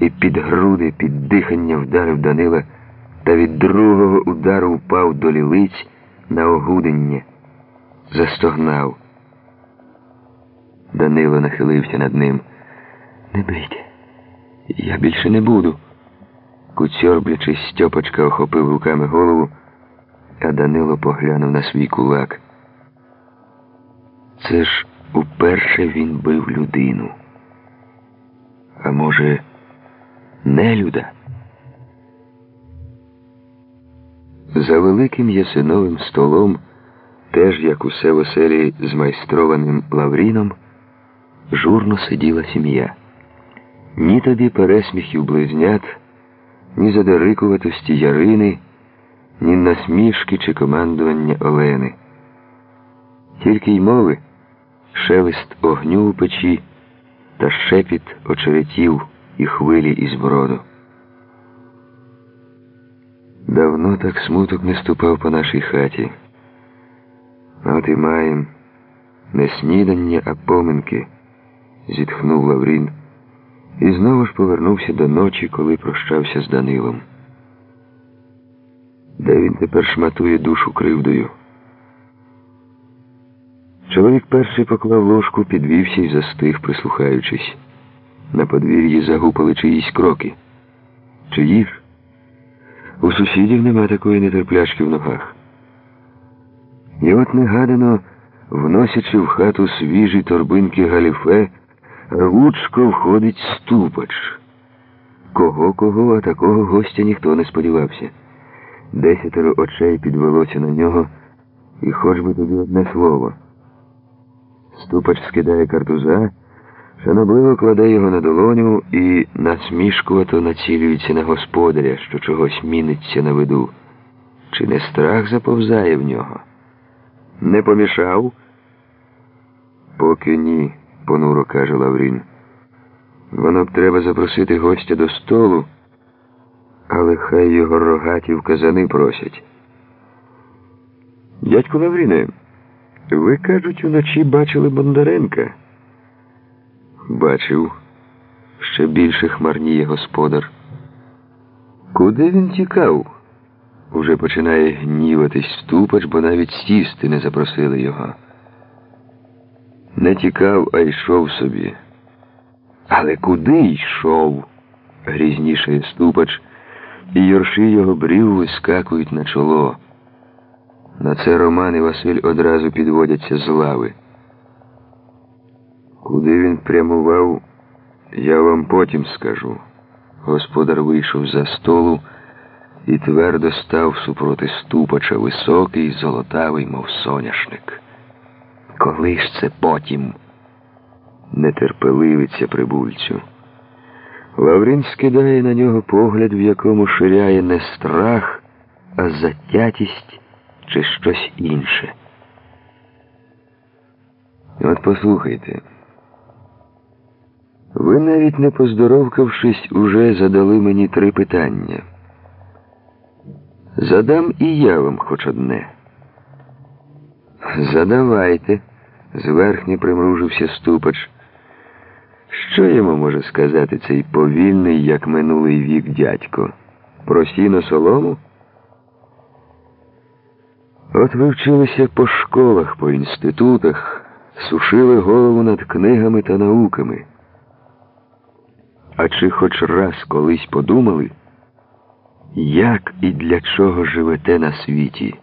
і під груди, під дихання вдарив Данила, та від другого удару впав до лілиць на огудення, застогнав. Данило нахилився над ним. Не бийте, я більше не буду. Куцьорблячись, Стьопочка охопив руками голову, а Данило поглянув на свій кулак. Це ж уперше він бив людину. А може, нелюда? За великим ясиновим столом, теж як усе в оселі змайстрованим Лавріном, журно сиділа сім'я. Ні тобі пересміхів близнят, ні задерикуватості Ярини, ні насмішки чи командування Олени. Тільки й мови, шелест огню у печі та шепіт очеретів і хвилі із броду. Давно так смуток не ступав по нашій хаті. От і маєм не снідання, а поминки, зітхнув Лаврін і знову ж повернувся до ночі, коли прощався з Данилом. Де він тепер шматує душу кривдою? Чоловік перший поклав ложку, підвівся і застиг, прислухаючись. На подвір'ї загупали чиїсь кроки. Чиї ж? У сусідів нема такої нетерплячки в ногах. І от негадано, вносячи в хату свіжі торбинки галіфе, рвучко входить ступач. Кого кого, а такого гостя ніхто не сподівався. Десятеро очей підвелося на нього, і хоч би тобі одне слово. Ступач скидає картуза, шанобливо кладе його на долоню і насмішкувато націлюється на господаря, що чогось міниться на виду. Чи не страх заповзає в нього? Не помішав? Поки ні, понуро каже Лаврін. Воно б треба запросити гостя до столу, але хай його рогаті в казани просять. Дядьку Лавріне, ви, кажуть, уночі бачили Бондаренка? Бачив. Ще більше хмарніє господар. Куди він тікав? Уже починає гніватись ступач, бо навіть сісти не запросили його. Не тікав, а йшов собі. Але куди йшов? грізнішає ступач, і юрші його брів вискакують на чоло. На це Роман і Василь одразу підводяться з лави. Куди він прямував, я вам потім скажу. Господар вийшов за столу і твердо став супроти ступача високий, золотавий, мов соняшник. Коли ж це потім? Нетерпеливиться прибульцю. Лаврін скидає на нього погляд, в якому ширяє не страх, а затятість чи щось інше. От послухайте. Ви навіть не поздоровкавшись, уже задали мені три питання. Задам і я вам хоч одне. Задавайте, зверхні примружився ступач. Що йому може сказати цей повільний, як минулий вік дядько? Про сіно солому? От ви вчилися по школах, по інститутах, сушили голову над книгами та науками. А чи хоч раз колись подумали, як і для чого живете на світі?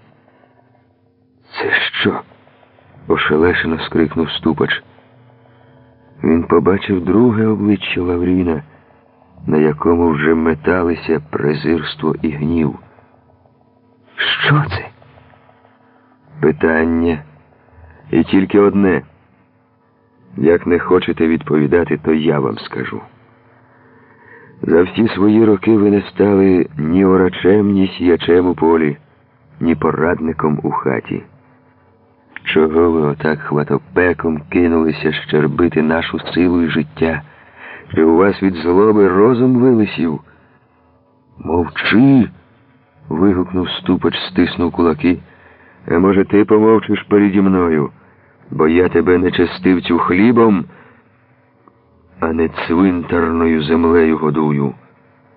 Це що? ошелешено скрикнув ступач. Він побачив друге обличчя Лавріна, на якому вже металися презирство і гнів. Що це? Питання і тільки одне. Як не хочете відповідати, то я вам скажу. За всі свої роки ви не стали ні орачем, ні сіячем у полі, ні порадником у хаті. Чого ви отак хватопеком кинулися щербити нашу силу і життя? Чи у вас від злоби розум вилисів? Мовчи. вигукнув ступач, стиснув кулаки. А може, ти помовчиш переді мною, бо я тебе нечестивцю хлібом. А не цвинтарною землею годую.